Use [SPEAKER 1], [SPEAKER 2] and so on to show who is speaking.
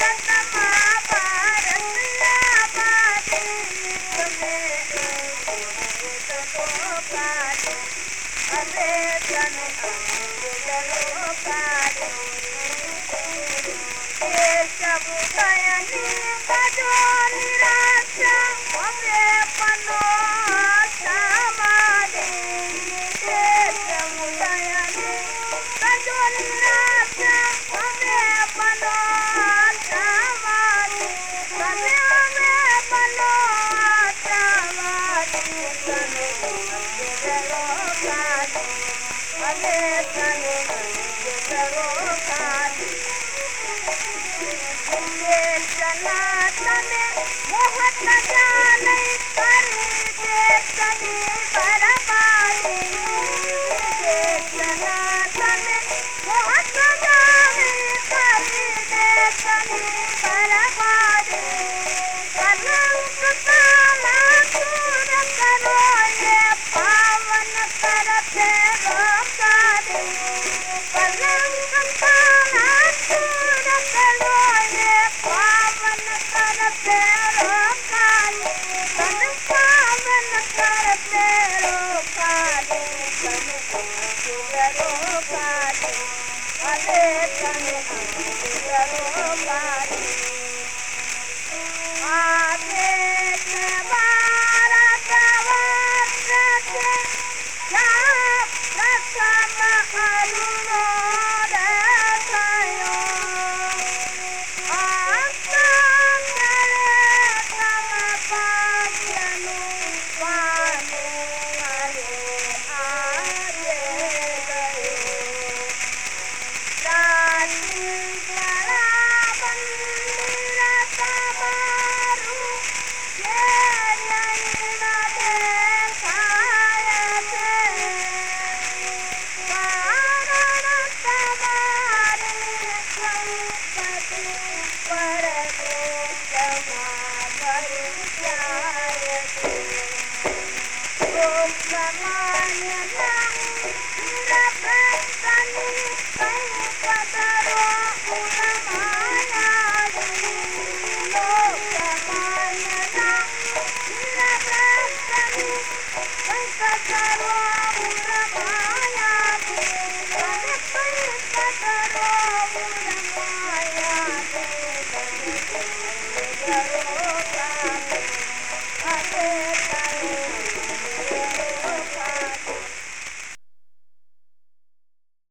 [SPEAKER 1] बारे त I'm not. Oh, my.